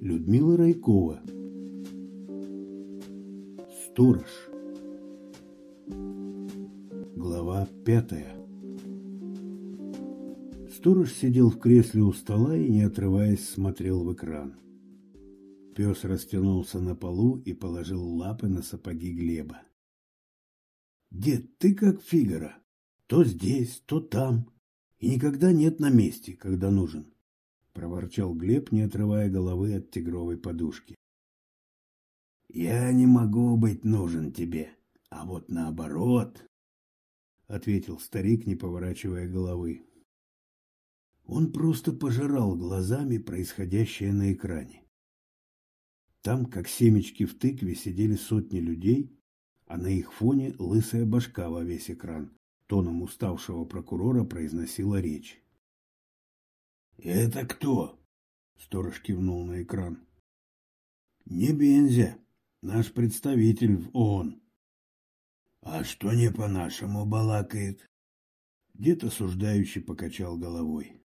Людмила Райкова. Сторож. Глава пятая. Сторож сидел в кресле у стола и, не отрываясь, смотрел в экран. Пес растянулся на полу и положил лапы на сапоги Глеба. «Дед, ты как Фигара. То здесь, то там. И никогда нет на месте, когда нужен», — проворчал Глеб, не отрывая головы от тигровой подушки. «Я не могу быть нужен тебе, а вот наоборот», — ответил старик, не поворачивая головы. Он просто пожирал глазами происходящее на экране. Там, как семечки в тыкве, сидели сотни людей, а на их фоне лысая башка во весь экран, тоном уставшего прокурора произносила речь. «Это кто?» — сторож кивнул на экран. «Не Бензя, наш представитель в ООН». «А что не по-нашему балакает?» Дед осуждающий покачал головой.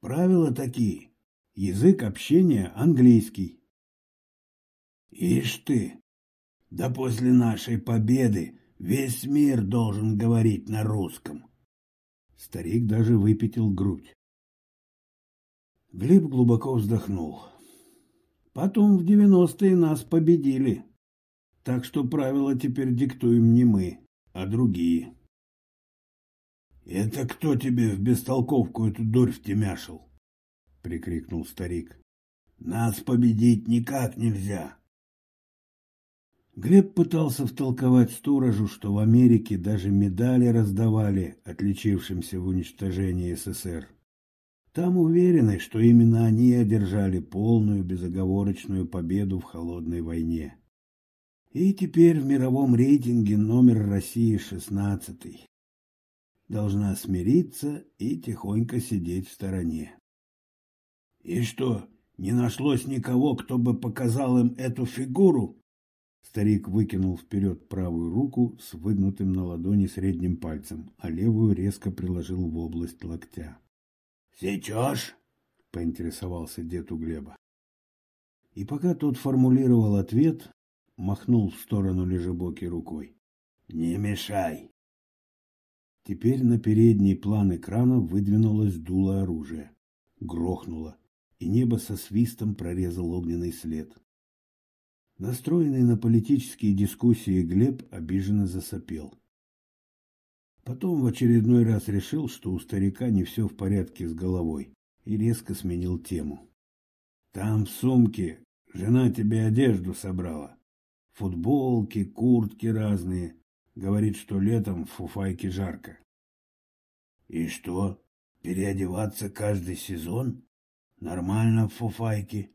Правила такие. Язык общения английский. Ишь ты! Да после нашей победы весь мир должен говорить на русском. Старик даже выпятил грудь. Глеб глубоко вздохнул. Потом в девяностые нас победили. Так что правила теперь диктуем не мы, а другие. «Это кто тебе в бестолковку эту дурь втемяшил?» — прикрикнул старик. «Нас победить никак нельзя!» Глеб пытался втолковать сторожу, что в Америке даже медали раздавали отличившимся в уничтожении СССР. Там уверены, что именно они одержали полную безоговорочную победу в холодной войне. И теперь в мировом рейтинге номер России шестнадцатый должна смириться и тихонько сидеть в стороне. И что, не нашлось никого, кто бы показал им эту фигуру? Старик выкинул вперед правую руку с выгнутым на ладони средним пальцем, а левую резко приложил в область локтя. «Сечешь?» — поинтересовался дед у Глеба. И пока тот формулировал ответ, махнул в сторону лежебоки рукой. «Не мешай!» Теперь на передний план экрана выдвинулось дуло оружия. Грохнуло, и небо со свистом прорезал огненный след. Настроенный на политические дискуссии Глеб обиженно засопел. Потом в очередной раз решил, что у старика не все в порядке с головой, и резко сменил тему. «Там в сумке жена тебе одежду собрала. Футболки, куртки разные. Говорит, что летом в фуфайке жарко. И что, переодеваться каждый сезон? Нормально в фуфайке.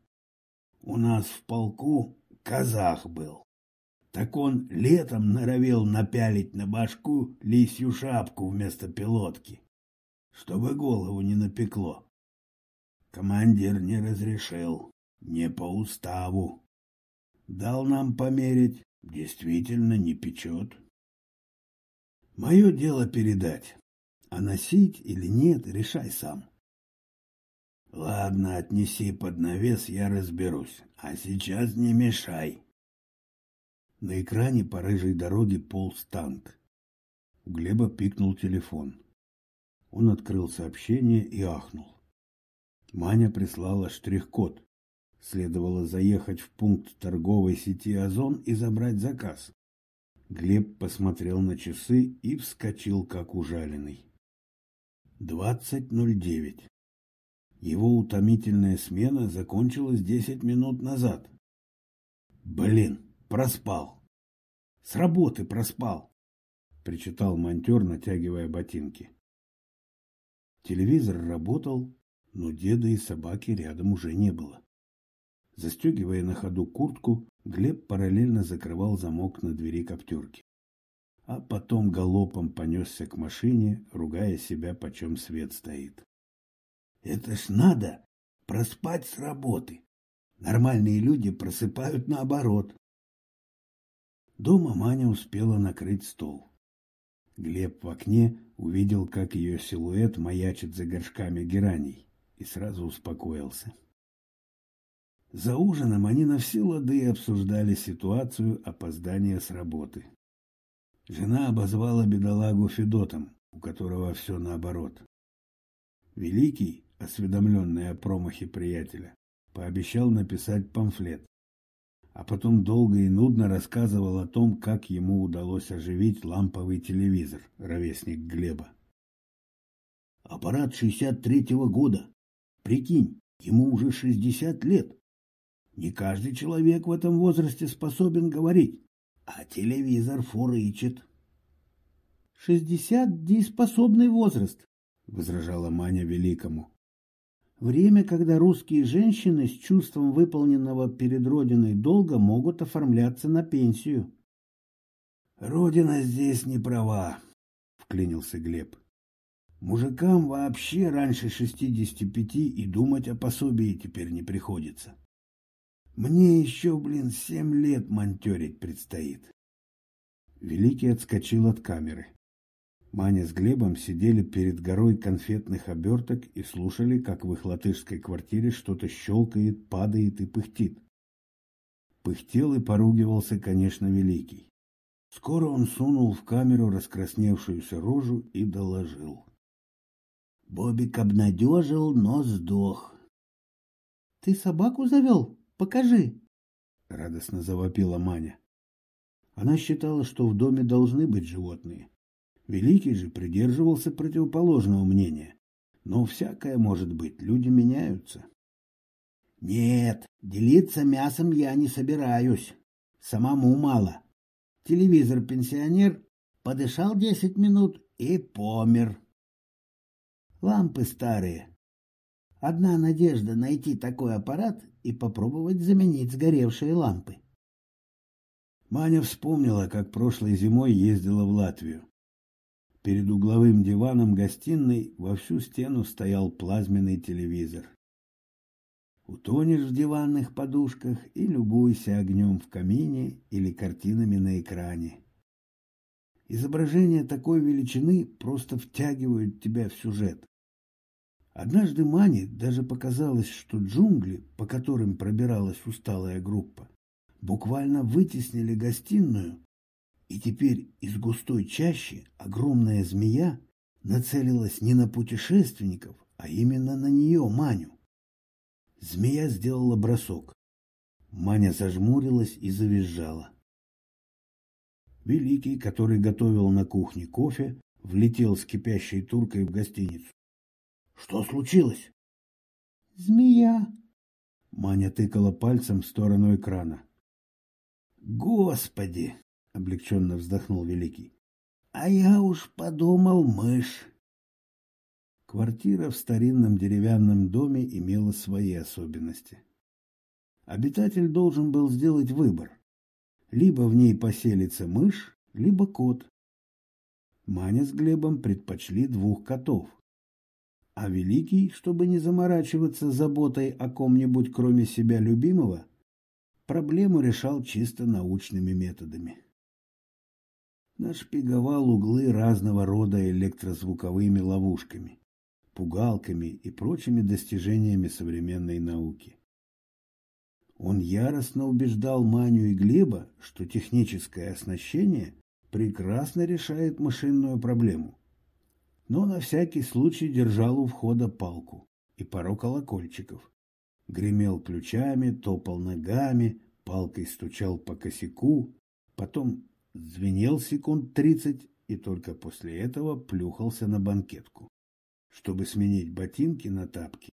У нас в полку казах был. Так он летом норовил напялить на башку лисью шапку вместо пилотки, чтобы голову не напекло. Командир не разрешил, не по уставу. Дал нам померить, действительно не печет. Мое дело передать, а носить или нет, решай сам. Ладно, отнеси под навес, я разберусь, а сейчас не мешай. На экране по рыжей дороге полз танк. У Глеба пикнул телефон. Он открыл сообщение и ахнул. Маня прислала штрих-код. Следовало заехать в пункт торговой сети «Озон» и забрать заказ. Глеб посмотрел на часы и вскочил, как ужаленный. Двадцать ноль девять. Его утомительная смена закончилась десять минут назад. Блин, проспал. С работы проспал, причитал монтер, натягивая ботинки. Телевизор работал, но деда и собаки рядом уже не было. Застегивая на ходу куртку, Глеб параллельно закрывал замок на двери коптерки. А потом галопом понесся к машине, ругая себя, почем свет стоит. «Это ж надо проспать с работы. Нормальные люди просыпают наоборот». Дома Маня успела накрыть стол. Глеб в окне увидел, как ее силуэт маячит за горшками гераний, и сразу успокоился. За ужином они на все лады обсуждали ситуацию опоздания с работы. Жена обозвала бедолагу Федотом, у которого все наоборот. Великий, осведомленный о промахе приятеля, пообещал написать памфлет, а потом долго и нудно рассказывал о том, как ему удалось оживить ламповый телевизор, ровесник Глеба. Аппарат 63-го года. Прикинь, ему уже 60 лет. Не каждый человек в этом возрасте способен говорить, а телевизор фурычит. — Шестьдесят — дееспособный возраст, — возражала Маня Великому. Время, когда русские женщины с чувством выполненного перед Родиной долга могут оформляться на пенсию. — Родина здесь не права, — вклинился Глеб. Мужикам вообще раньше шестидесяти пяти и думать о пособии теперь не приходится. Мне еще, блин, семь лет монтерить предстоит. Великий отскочил от камеры. Маня с Глебом сидели перед горой конфетных оберток и слушали, как в их латышской квартире что-то щелкает, падает и пыхтит. Пыхтел и поругивался, конечно, Великий. Скоро он сунул в камеру раскрасневшуюся рожу и доложил. Бобик обнадежил, но сдох. — Ты собаку завел? Покажи! — радостно завопила Маня. Она считала, что в доме должны быть животные. Великий же придерживался противоположного мнения. Но всякое может быть, люди меняются. Нет, делиться мясом я не собираюсь. Самому мало. Телевизор-пенсионер подышал десять минут и помер. Лампы старые. Одна надежда найти такой аппарат и попробовать заменить сгоревшие лампы. Маня вспомнила, как прошлой зимой ездила в Латвию. Перед угловым диваном гостиной во всю стену стоял плазменный телевизор. Утонешь в диванных подушках и любуйся огнем в камине или картинами на экране. Изображения такой величины просто втягивают тебя в сюжет. Однажды Мане даже показалось, что джунгли, по которым пробиралась усталая группа, буквально вытеснили гостиную и теперь из густой чащи огромная змея нацелилась не на путешественников, а именно на нее, Маню. Змея сделала бросок. Маня зажмурилась и завизжала. Великий, который готовил на кухне кофе, влетел с кипящей туркой в гостиницу. — Что случилось? — Змея. Маня тыкала пальцем в сторону экрана. — Господи! Облегченно вздохнул Великий. А я уж подумал, мышь. Квартира в старинном деревянном доме имела свои особенности. Обитатель должен был сделать выбор. Либо в ней поселится мышь, либо кот. Маня с Глебом предпочли двух котов. А Великий, чтобы не заморачиваться заботой о ком-нибудь кроме себя любимого, проблему решал чисто научными методами нашпиговал углы разного рода электрозвуковыми ловушками, пугалками и прочими достижениями современной науки. Он яростно убеждал Маню и Глеба, что техническое оснащение прекрасно решает машинную проблему. Но на всякий случай держал у входа палку и пару колокольчиков. Гремел ключами, топал ногами, палкой стучал по косяку, потом звенел секунд тридцать и только после этого плюхался на банкетку, чтобы сменить ботинки на тапки.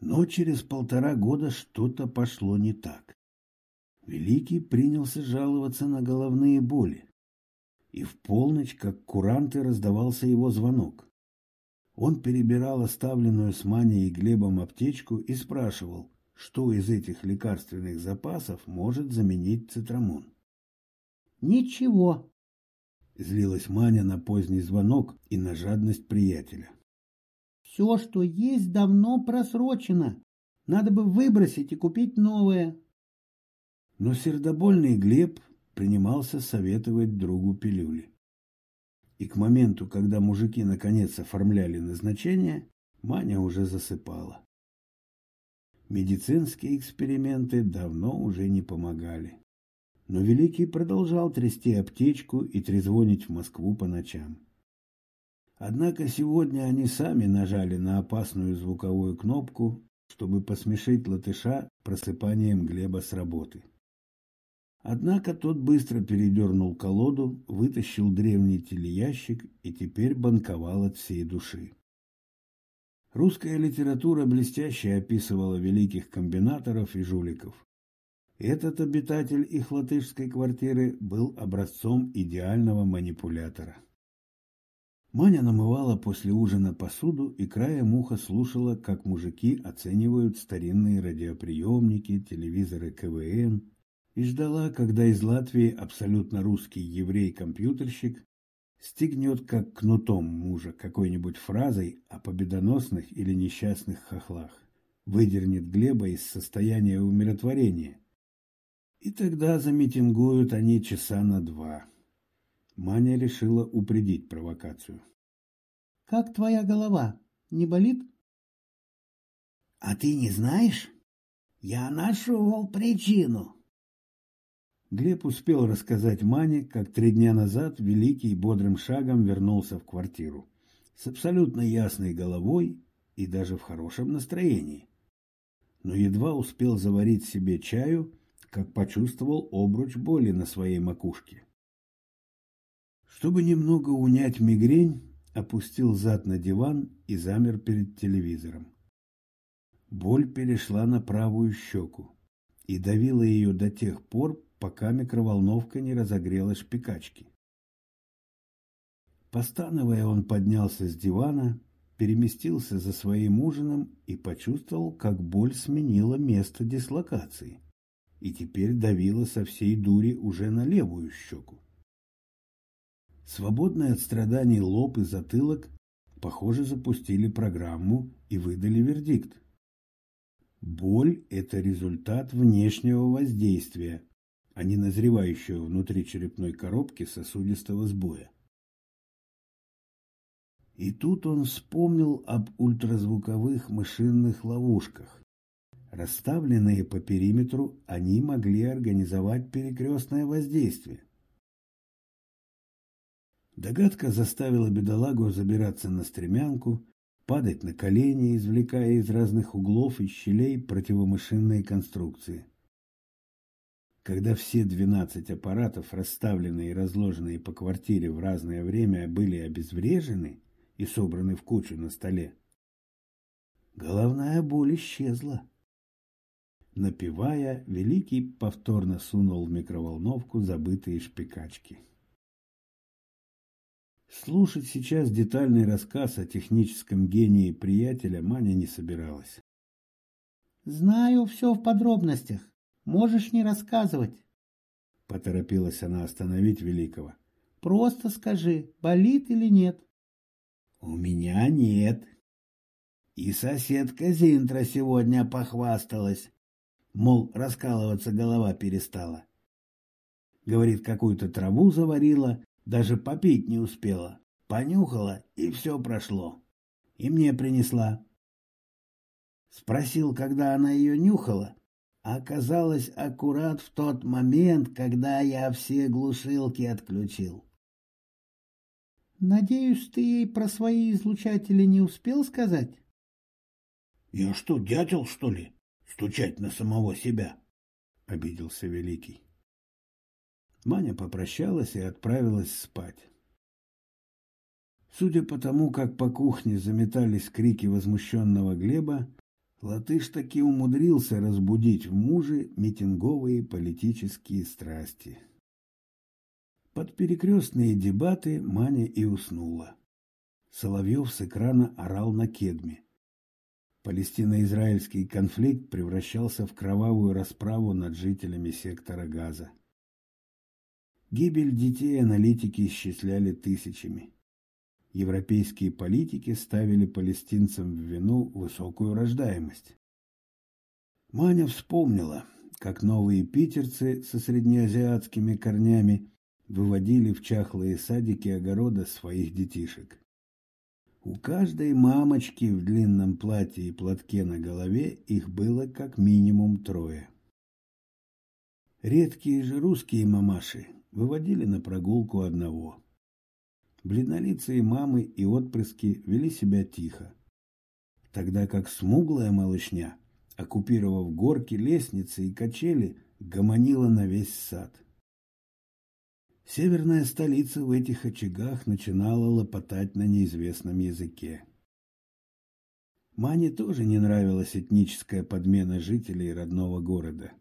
Но через полтора года что-то пошло не так. Великий принялся жаловаться на головные боли. И в полночь, как куранты, раздавался его звонок. Он перебирал оставленную с Маней и Глебом аптечку и спрашивал, что из этих лекарственных запасов может заменить цитрамон. Ничего. Злилась Маня на поздний звонок и на жадность приятеля. Все, что есть, давно просрочено. Надо бы выбросить и купить новое. Но сердобольный Глеб принимался советовать другу пилюли. И к моменту, когда мужики наконец оформляли назначение, Маня уже засыпала. Медицинские эксперименты давно уже не помогали. Но Великий продолжал трясти аптечку и трезвонить в Москву по ночам. Однако сегодня они сами нажали на опасную звуковую кнопку, чтобы посмешить латыша просыпанием Глеба с работы. Однако тот быстро передернул колоду, вытащил древний телеящик и теперь банковал от всей души. Русская литература блестяще описывала великих комбинаторов и жуликов. Этот обитатель их латышской квартиры был образцом идеального манипулятора. Маня намывала после ужина посуду и краем уха слушала, как мужики оценивают старинные радиоприемники, телевизоры КВН, и ждала, когда из Латвии абсолютно русский еврей-компьютерщик стегнет как кнутом мужа какой-нибудь фразой о победоносных или несчастных хохлах, выдернет Глеба из состояния умиротворения. И тогда замитингуют они часа на два. Маня решила упредить провокацию. «Как твоя голова? Не болит?» «А ты не знаешь? Я нашел причину», Глеб успел рассказать Мане, как три дня назад Великий бодрым шагом вернулся в квартиру. С абсолютно ясной головой и даже в хорошем настроении. Но едва успел заварить себе чаю, как почувствовал обруч боли на своей макушке. Чтобы немного унять мигрень, опустил зад на диван и замер перед телевизором. Боль перешла на правую щеку и давила ее до тех пор, пока микроволновка не разогрела шпикачки. Постановая, он поднялся с дивана, переместился за своим ужином и почувствовал, как боль сменила место дислокации и теперь давила со всей дури уже на левую щеку. Свободный от страданий лоб и затылок, похоже, запустили программу и выдали вердикт. Боль – это результат внешнего воздействия, а не назревающего внутри черепной коробки сосудистого сбоя. И тут он вспомнил об ультразвуковых мышинных ловушках. Расставленные по периметру, они могли организовать перекрестное воздействие. Догадка заставила бедолагу забираться на стремянку, падать на колени, извлекая из разных углов и щелей противомышинные конструкции. Когда все двенадцать аппаратов, расставленные и разложенные по квартире в разное время, были обезврежены и собраны в кучу на столе, головная боль исчезла. Напивая, Великий повторно сунул в микроволновку забытые шпикачки. Слушать сейчас детальный рассказ о техническом гении приятеля Маня не собиралась. «Знаю все в подробностях. Можешь не рассказывать. Поторопилась она остановить Великого. Просто скажи, болит или нет. У меня нет. И соседка Зинтра сегодня похвасталась. Мол, раскалываться голова перестала. Говорит, какую-то траву заварила, даже попить не успела. Понюхала, и все прошло. И мне принесла. Спросил, когда она ее нюхала, оказалось аккурат в тот момент, когда я все глушилки отключил. Надеюсь, ты ей про свои излучатели не успел сказать? Я что, дятел, что ли? Стучать на самого себя? Обиделся Великий. Маня попрощалась и отправилась спать. Судя по тому, как по кухне заметались крики возмущенного Глеба, Латыш таки умудрился разбудить в муже митинговые политические страсти. Под перекрестные дебаты Маня и уснула. Соловьев с экрана орал на кедме. Палестино-израильский конфликт превращался в кровавую расправу над жителями сектора Газа. Гибель детей аналитики исчисляли тысячами европейские политики ставили палестинцам в вину высокую рождаемость. Маня вспомнила, как новые питерцы со среднеазиатскими корнями выводили в чахлые садики огорода своих детишек. У каждой мамочки в длинном платье и платке на голове их было как минимум трое. Редкие же русские мамаши выводили на прогулку одного. Бледнолицые мамы и отпрыски вели себя тихо, тогда как смуглая малышня, оккупировав горки, лестницы и качели, гомонила на весь сад. Северная столица в этих очагах начинала лопотать на неизвестном языке. Мане тоже не нравилась этническая подмена жителей родного города.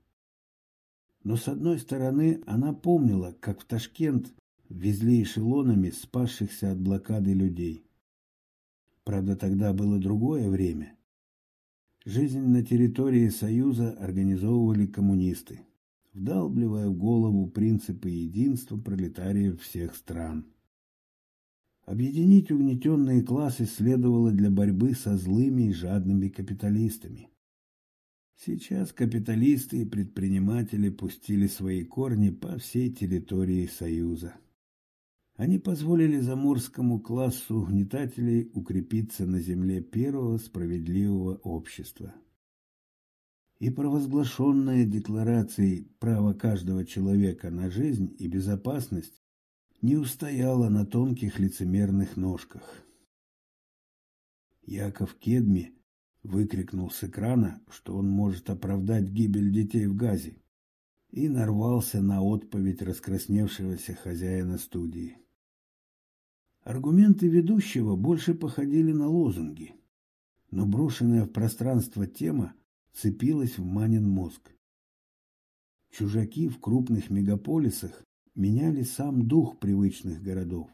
Но с одной стороны она помнила, как в Ташкент везли эшелонами спасшихся от блокады людей. Правда, тогда было другое время. Жизнь на территории Союза организовывали коммунисты вдалбливая в голову принципы единства пролетариев всех стран. Объединить угнетенные классы следовало для борьбы со злыми и жадными капиталистами. Сейчас капиталисты и предприниматели пустили свои корни по всей территории Союза. Они позволили заморскому классу угнетателей укрепиться на земле первого справедливого общества и провозглашенная декларацией право каждого человека на жизнь и безопасность не устояла на тонких лицемерных ножках. Яков Кедми выкрикнул с экрана, что он может оправдать гибель детей в Газе, и нарвался на отповедь раскрасневшегося хозяина студии. Аргументы ведущего больше походили на лозунги, но брошенная в пространство тема цепилась в Манин мозг. Чужаки в крупных мегаполисах меняли сам дух привычных городов.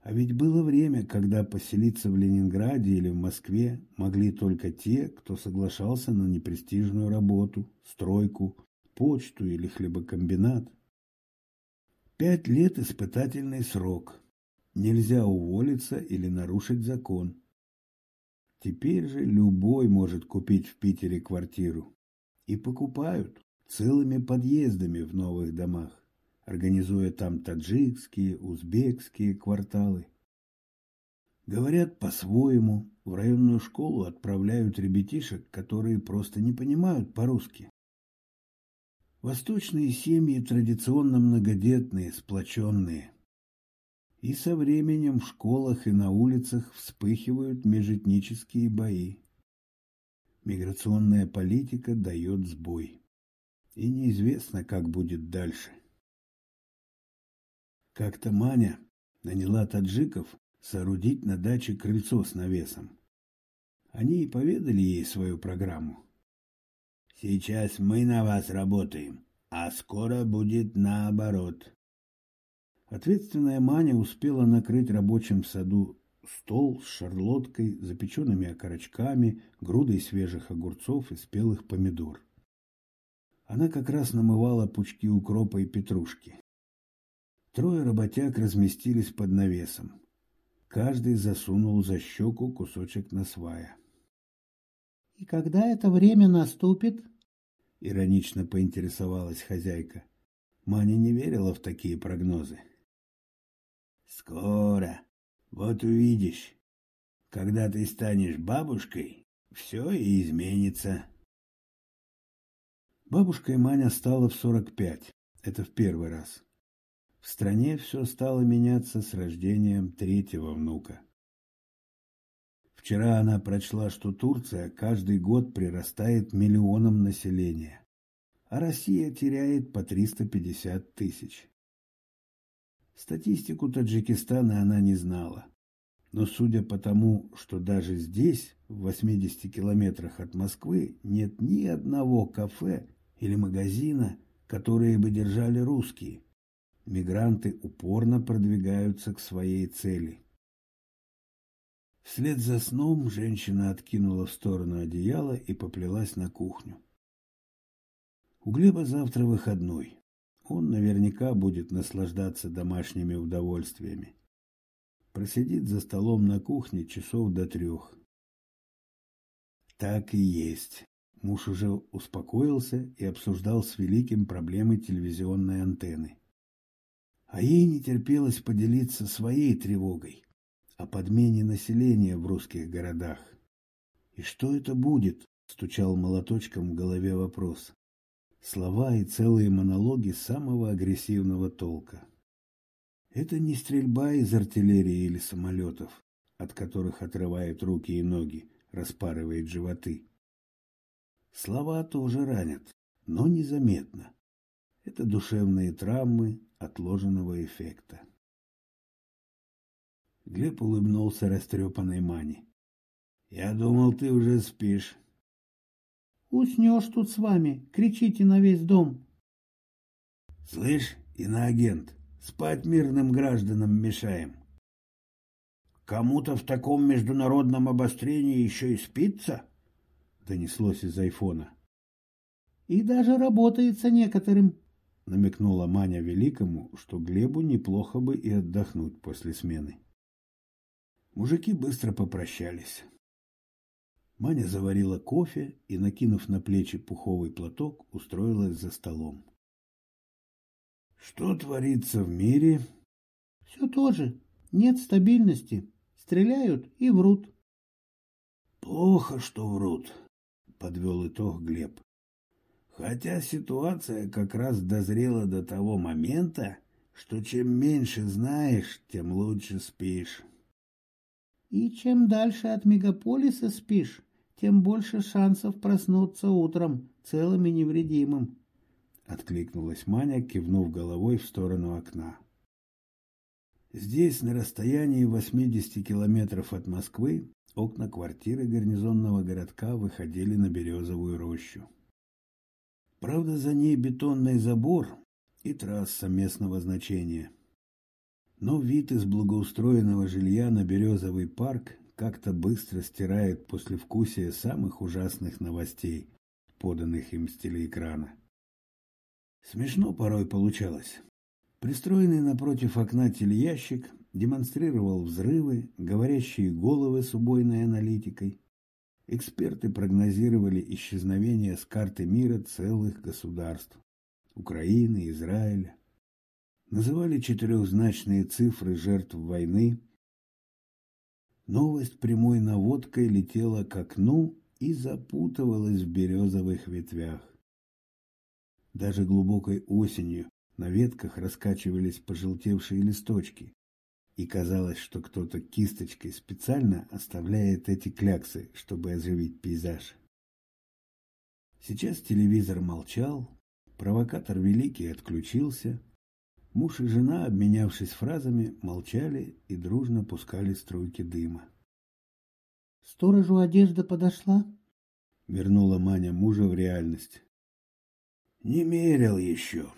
А ведь было время, когда поселиться в Ленинграде или в Москве могли только те, кто соглашался на непрестижную работу, стройку, почту или хлебокомбинат. Пять лет испытательный срок. Нельзя уволиться или нарушить закон. Теперь же любой может купить в Питере квартиру. И покупают целыми подъездами в новых домах, организуя там таджикские, узбекские кварталы. Говорят по-своему, в районную школу отправляют ребятишек, которые просто не понимают по-русски. Восточные семьи традиционно многодетные, сплоченные и со временем в школах и на улицах вспыхивают межэтнические бои. Миграционная политика дает сбой. И неизвестно, как будет дальше. Как-то Маня наняла таджиков соорудить на даче крыльцо с навесом. Они и поведали ей свою программу. «Сейчас мы на вас работаем, а скоро будет наоборот. Ответственная Маня успела накрыть рабочим в саду стол с шарлоткой, запеченными окорочками, грудой свежих огурцов и спелых помидор. Она как раз намывала пучки укропа и петрушки. Трое работяг разместились под навесом. Каждый засунул за щеку кусочек насвая. — И когда это время наступит? — иронично поинтересовалась хозяйка. Маня не верила в такие прогнозы. — Скоро. Вот увидишь. Когда ты станешь бабушкой, все и изменится. Бабушкой Маня стала в сорок пять. Это в первый раз. В стране все стало меняться с рождением третьего внука. Вчера она прочла, что Турция каждый год прирастает миллионом населения, а Россия теряет по 350 тысяч. Статистику Таджикистана она не знала. Но судя по тому, что даже здесь, в 80 километрах от Москвы, нет ни одного кафе или магазина, которые бы держали русские, мигранты упорно продвигаются к своей цели. Вслед за сном женщина откинула в сторону одеяло и поплелась на кухню. У Глеба завтра выходной он наверняка будет наслаждаться домашними удовольствиями. Просидит за столом на кухне часов до трех. Так и есть. Муж уже успокоился и обсуждал с Великим проблемы телевизионной антенны. А ей не терпелось поделиться своей тревогой. о подмене населения в русских городах. «И что это будет?» — стучал молоточком в голове вопрос. Слова и целые монологи самого агрессивного толка. Это не стрельба из артиллерии или самолетов, от которых отрывает руки и ноги, распарывает животы. Слова тоже ранят, но незаметно. Это душевные травмы отложенного эффекта. Глеб улыбнулся растрепанной Мане. «Я думал, ты уже спишь». «Уснешь тут с вами, кричите на весь дом». «Слышь, иноагент, спать мирным гражданам мешаем». «Кому-то в таком международном обострении еще и спится?» — донеслось из айфона. «И даже работается некоторым», — намекнула Маня Великому, что Глебу неплохо бы и отдохнуть после смены. Мужики быстро попрощались. Маня заварила кофе и, накинув на плечи пуховый платок, устроилась за столом. Что творится в мире? Все то же. Нет стабильности. Стреляют и врут. Плохо, что врут, подвел итог Глеб. Хотя ситуация как раз дозрела до того момента, что чем меньше знаешь, тем лучше спишь. И чем дальше от мегаполиса спишь, тем больше шансов проснуться утром целым и невредимым. Откликнулась Маня, кивнув головой в сторону окна. Здесь, на расстоянии 80 километров от Москвы, окна квартиры гарнизонного городка выходили на березовую рощу. Правда, за ней бетонный забор и трасса местного значения – но вид из благоустроенного жилья на Березовый парк как-то быстро стирает послевкусие самых ужасных новостей, поданных им с телеэкрана. Смешно порой получалось. Пристроенный напротив окна телеящик демонстрировал взрывы, говорящие головы с убойной аналитикой. Эксперты прогнозировали исчезновение с карты мира целых государств – Украины, Израиля, называли четырехзначные цифры жертв войны. Новость прямой наводкой летела к окну и запутывалась в березовых ветвях. Даже глубокой осенью на ветках раскачивались пожелтевшие листочки, и казалось, что кто-то кисточкой специально оставляет эти кляксы, чтобы оживить пейзаж. Сейчас телевизор молчал, провокатор великий отключился, Муж и жена, обменявшись фразами, молчали и дружно пускали струйки дыма. «Сторожу одежда подошла?» — вернула Маня мужа в реальность. «Не мерил еще.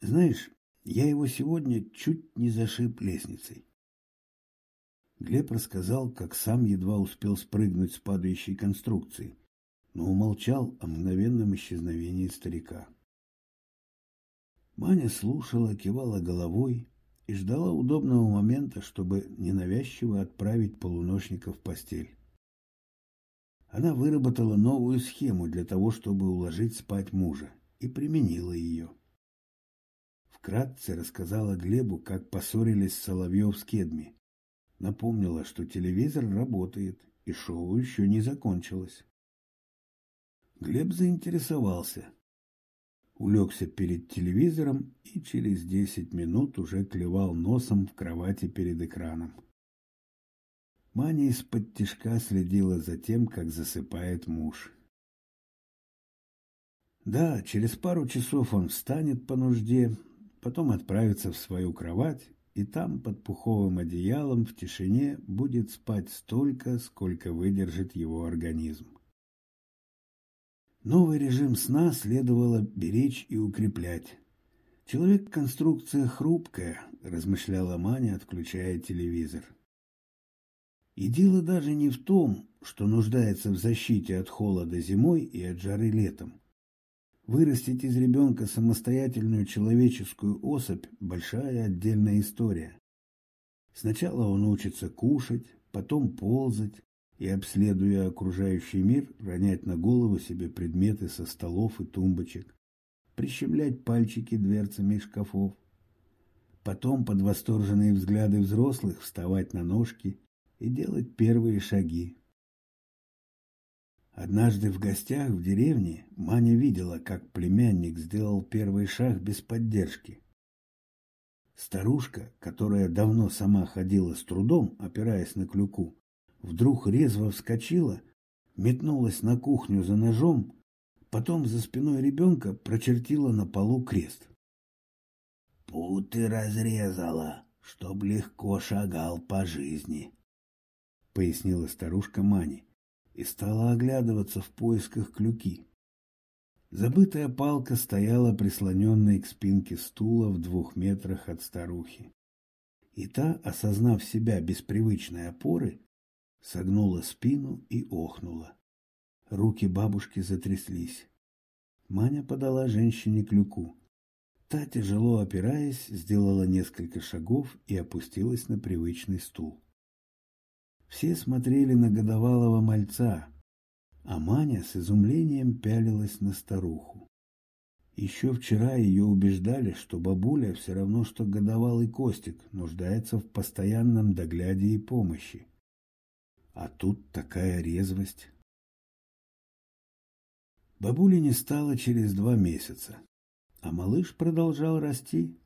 Знаешь, я его сегодня чуть не зашиб лестницей». Глеб рассказал, как сам едва успел спрыгнуть с падающей конструкции, но умолчал о мгновенном исчезновении старика. Маня слушала, кивала головой и ждала удобного момента, чтобы ненавязчиво отправить полуношника в постель. Она выработала новую схему для того, чтобы уложить спать мужа, и применила ее. Вкратце рассказала Глебу, как поссорились Соловьев с Кедми. Напомнила, что телевизор работает, и шоу еще не закончилось. Глеб заинтересовался – улегся перед телевизором и через десять минут уже клевал носом в кровати перед экраном. Маня из-под тишка следила за тем, как засыпает муж. Да, через пару часов он встанет по нужде, потом отправится в свою кровать, и там под пуховым одеялом в тишине будет спать столько, сколько выдержит его организм. Новый режим сна следовало беречь и укреплять. Человек – конструкция хрупкая, размышляла Маня, отключая телевизор. И дело даже не в том, что нуждается в защите от холода зимой и от жары летом. Вырастить из ребенка самостоятельную человеческую особь – большая отдельная история. Сначала он учится кушать, потом ползать, и, обследуя окружающий мир, ронять на голову себе предметы со столов и тумбочек, прищемлять пальчики дверцами шкафов. потом под восторженные взгляды взрослых вставать на ножки и делать первые шаги. Однажды в гостях в деревне Маня видела, как племянник сделал первый шаг без поддержки. Старушка, которая давно сама ходила с трудом, опираясь на клюку, вдруг резво вскочила, метнулась на кухню за ножом, потом за спиной ребенка прочертила на полу крест. «Путы разрезала, чтоб легко шагал по жизни», — пояснила старушка Мани и стала оглядываться в поисках клюки. Забытая палка стояла прислоненной к спинке стула в двух метрах от старухи. И та, осознав себя без привычной опоры, согнула спину и охнула. Руки бабушки затряслись. Маня подала женщине клюку. Та, тяжело опираясь, сделала несколько шагов и опустилась на привычный стул. Все смотрели на годовалого мальца, а Маня с изумлением пялилась на старуху. Еще вчера ее убеждали, что бабуля все равно, что годовалый Костик, нуждается в постоянном догляде и помощи. А тут такая резвость. Бабули не стало через два месяца, а малыш продолжал расти.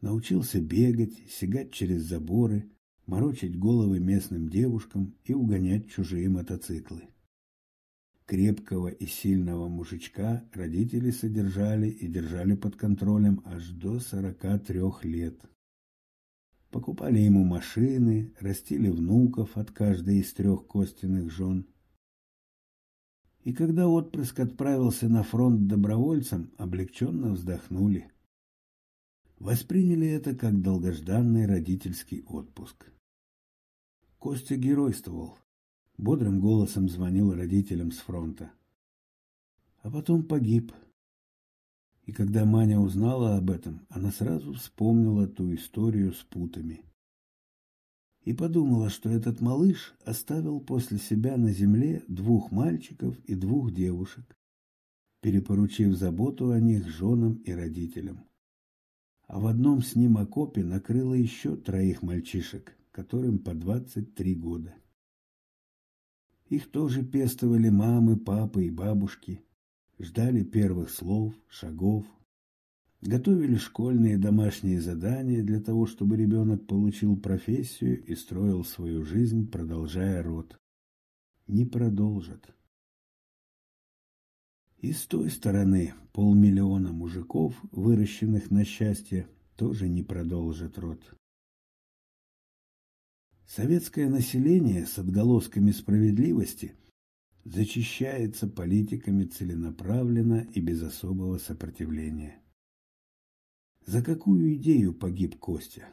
Научился бегать, сигать через заборы, морочить головы местным девушкам и угонять чужие мотоциклы. Крепкого и сильного мужичка родители содержали и держали под контролем аж до 43 лет. Покупали ему машины, растили внуков от каждой из трех костяных жен. И когда отпрыск отправился на фронт добровольцем, облегченно вздохнули. Восприняли это как долгожданный родительский отпуск. Костя геройствовал. Бодрым голосом звонил родителям с фронта. А потом погиб. И когда Маня узнала об этом, она сразу вспомнила ту историю с путами. И подумала, что этот малыш оставил после себя на земле двух мальчиков и двух девушек, перепоручив заботу о них женам и родителям. А в одном с ним окопе накрыло еще троих мальчишек, которым по 23 года. Их тоже пестовали мамы, папы и бабушки, ждали первых слов, шагов, готовили школьные домашние задания для того, чтобы ребенок получил профессию и строил свою жизнь, продолжая род. Не продолжат. И с той стороны полмиллиона мужиков, выращенных на счастье, тоже не продолжат род. Советское население с отголосками справедливости зачищается политиками целенаправленно и без особого сопротивления. За какую идею погиб Костя?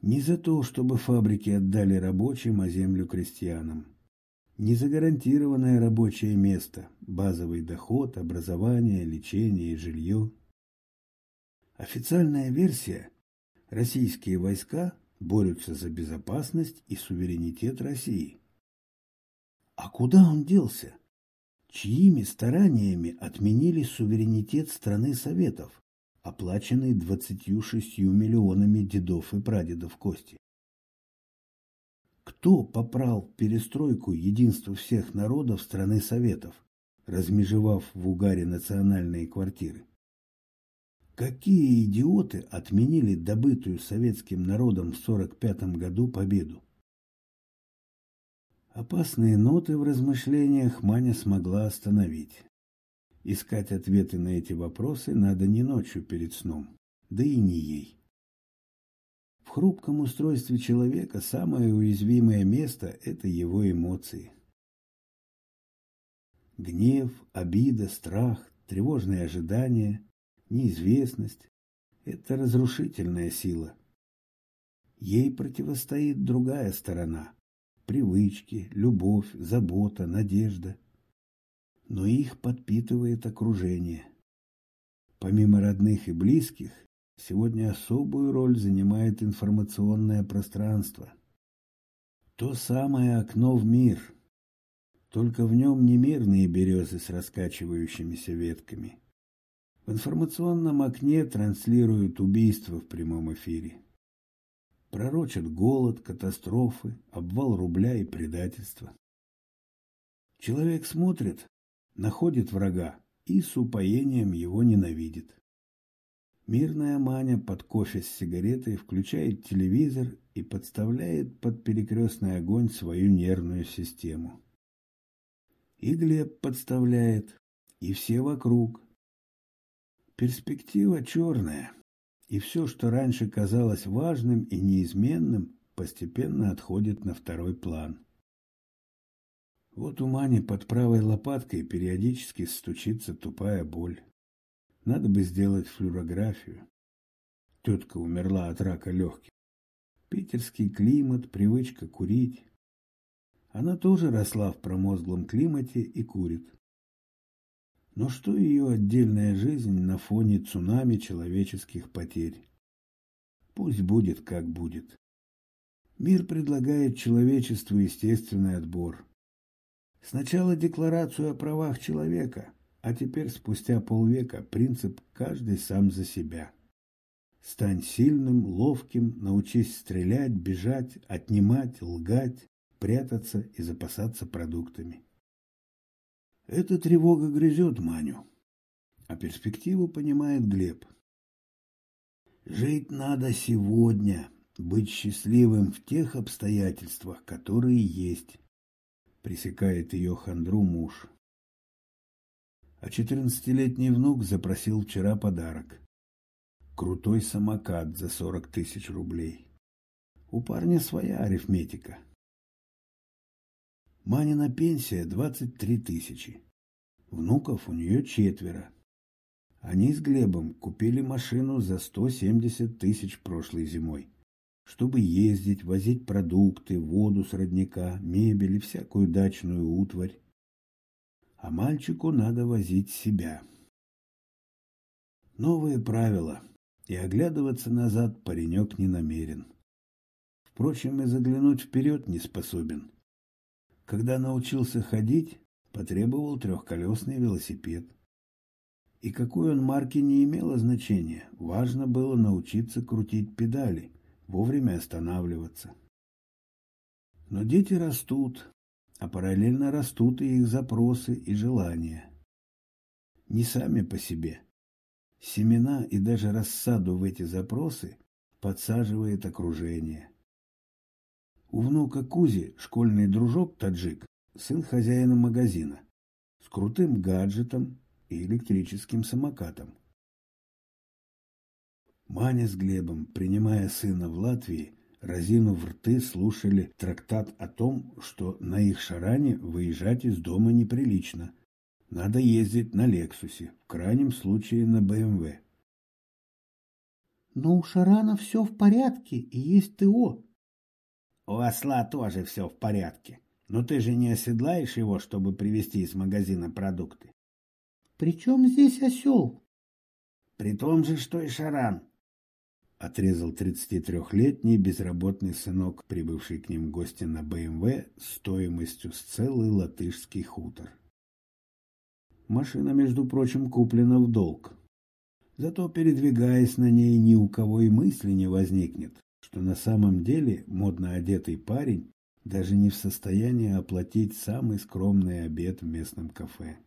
Не за то, чтобы фабрики отдали рабочим, а землю крестьянам. Не за гарантированное рабочее место, базовый доход, образование, лечение и жилье. Официальная версия – российские войска борются за безопасность и суверенитет России. А куда он делся? Чьими стараниями отменили суверенитет страны Советов, оплаченный 26 миллионами дедов и прадедов Кости? Кто попрал перестройку единства всех народов страны Советов, размежевав в угаре национальные квартиры? Какие идиоты отменили добытую советским народом в 45 году победу? Опасные ноты в размышлениях Маня смогла остановить. Искать ответы на эти вопросы надо не ночью перед сном, да и не ей. В хрупком устройстве человека самое уязвимое место – это его эмоции. Гнев, обида, страх, тревожные ожидания неизвестность – это разрушительная сила. Ей противостоит другая сторона – привычки, любовь, забота, надежда. Но их подпитывает окружение. Помимо родных и близких, сегодня особую роль занимает информационное пространство. То самое окно в мир. Только в нем не мирные березы с раскачивающимися ветками – В информационном окне транслируют убийства в прямом эфире. Пророчат голод, катастрофы, обвал рубля и предательство. Человек смотрит, находит врага и с упоением его ненавидит. Мирная Маня под кофе с сигаретой включает телевизор и подставляет под перекрестный огонь свою нервную систему. И Глеб подставляет, и все вокруг. Перспектива черная, и все, что раньше казалось важным и неизменным, постепенно отходит на второй план. Вот у Мани под правой лопаткой периодически стучится тупая боль. Надо бы сделать флюорографию. Тетка умерла от рака легких. Питерский климат, привычка курить. Она тоже росла в промозглом климате и курит. Но что ее отдельная жизнь на фоне цунами человеческих потерь? Пусть будет, как будет. Мир предлагает человечеству естественный отбор. Сначала декларацию о правах человека – а теперь, спустя полвека, принцип «каждый сам за себя». Стань сильным, ловким, научись стрелять, бежать, отнимать, лгать, прятаться и запасаться продуктами. Эта тревога грызет Маню, а перспективу понимает Глеб. Жить надо сегодня, быть счастливым в тех обстоятельствах, которые есть, пресекает ее хандру муж а четырнадцатилетний внук запросил вчера подарок. Крутой самокат за сорок тысяч рублей. У парня своя арифметика. Манина пенсия двадцать три тысячи. Внуков у нее четверо. Они с Глебом купили машину за сто семьдесят тысяч прошлой зимой, чтобы ездить, возить продукты, воду с родника, мебель и всякую дачную утварь а мальчику надо возить себя. Новые правила, и оглядываться назад паренек не намерен. Впрочем, и заглянуть вперед не способен. Когда научился ходить, потребовал трехколесный велосипед. И какой он марки не имело значения, важно было научиться крутить педали, вовремя останавливаться. Но дети растут, а параллельно растут и их запросы и желания. Не сами по себе. Семена и даже рассаду в эти запросы подсаживает окружение. У внука Кузи школьный дружок таджик, сын хозяина магазина, с крутым гаджетом и электрическим самокатом. Маня с Глебом, принимая сына в Латвии, разинув рты, слушали трактат о том, что на их шаране выезжать из дома неприлично. Надо ездить на Лексусе, в крайнем случае на БМВ. Но у Шарана все в порядке и есть ТО. У осла тоже все в порядке. Но ты же не оседлаешь его, чтобы привезти из магазина продукты. При чем здесь осел? При том же, что и Шаран отрезал 33-летний безработный сынок, прибывший к ним гости на БМВ стоимостью с целый латышский хутор. Машина, между прочим, куплена в долг. Зато, передвигаясь на ней, ни у кого и мысли не возникнет, что на самом деле модно одетый парень даже не в состоянии оплатить самый скромный обед в местном кафе.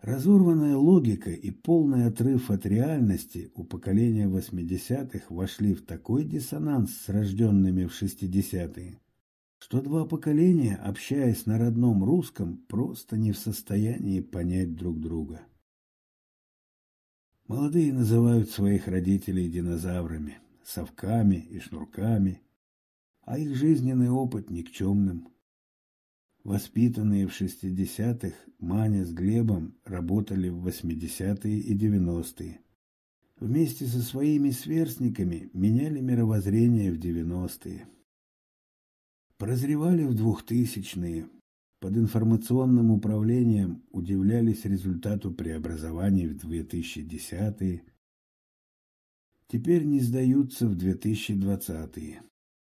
Разорванная логика и полный отрыв от реальности у поколения 80-х вошли в такой диссонанс с рожденными в 60-е, что два поколения, общаясь на родном русском, просто не в состоянии понять друг друга. Молодые называют своих родителей динозаврами, совками и шнурками, а их жизненный опыт никчемным. Воспитанные в 60-х, Маня с Глебом работали в 80-е и 90-е. Вместе со своими сверстниками меняли мировоззрение в 90-е. Прозревали в 2000-е. Под информационным управлением удивлялись результату преобразований в 2010-е. Теперь не сдаются в 2020-е.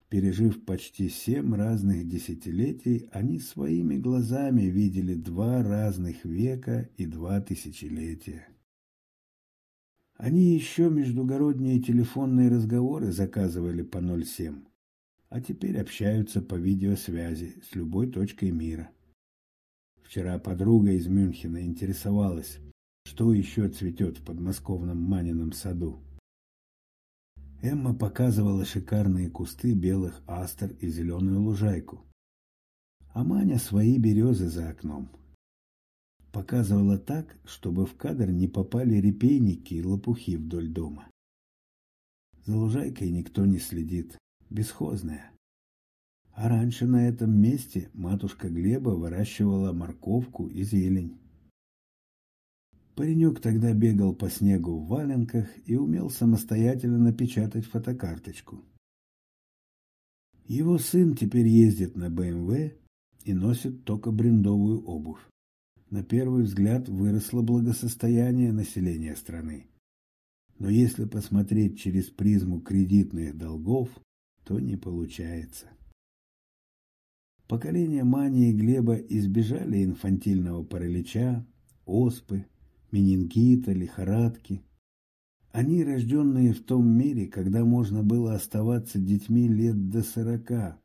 Пережив почти семь разных десятилетий, они своими глазами видели два разных века и два тысячелетия. Они еще междугородние телефонные разговоры заказывали по 07, а теперь общаются по видеосвязи с любой точкой мира. Вчера подруга из Мюнхена интересовалась, что еще цветет в подмосковном Манином саду. Эмма показывала шикарные кусты белых астр и зеленую лужайку. А Маня свои березы за окном. Показывала так, чтобы в кадр не попали репейники и лопухи вдоль дома. За лужайкой никто не следит, бесхозная. А раньше на этом месте матушка Глеба выращивала морковку и зелень. Паренек тогда бегал по снегу в валенках и умел самостоятельно напечатать фотокарточку. Его сын теперь ездит на БМВ и носит только брендовую обувь. На первый взгляд выросло благосостояние населения страны. Но если посмотреть через призму кредитных долгов, то не получается. Поколения Мани и Глеба избежали инфантильного паралича, оспы, менингита, лихорадки. Они, рожденные в том мире, когда можно было оставаться детьми лет до сорока,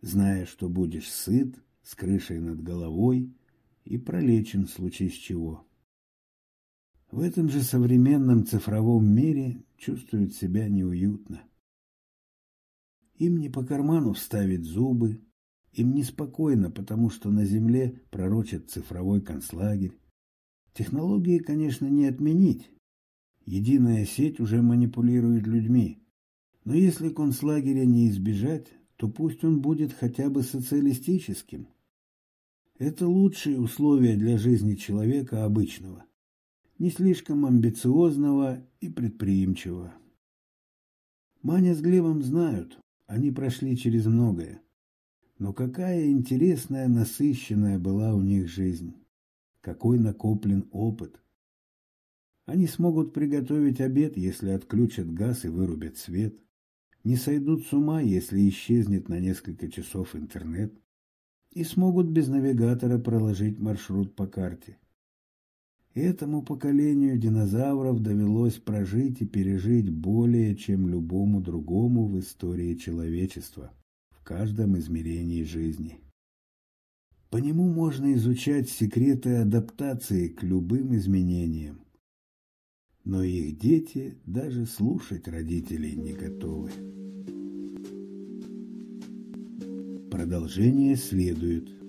зная, что будешь сыт, с крышей над головой и пролечен в случае с чего. В этом же современном цифровом мире чувствуют себя неуютно. Им не по карману вставить зубы, им неспокойно, потому что на земле пророчат цифровой концлагерь, Технологии, конечно, не отменить. Единая сеть уже манипулирует людьми. Но если концлагеря не избежать, то пусть он будет хотя бы социалистическим. Это лучшие условия для жизни человека обычного, не слишком амбициозного и предприимчивого. Маня с Глебом знают, они прошли через многое. Но какая интересная, насыщенная была у них жизнь какой накоплен опыт. Они смогут приготовить обед, если отключат газ и вырубят свет. Не сойдут с ума, если исчезнет на несколько часов интернет. И смогут без навигатора проложить маршрут по карте. Этому поколению динозавров довелось прожить и пережить более, чем любому другому в истории человечества, в каждом измерении жизни. По нему можно изучать секреты адаптации к любым изменениям. Но их дети даже слушать родителей не готовы. Продолжение следует.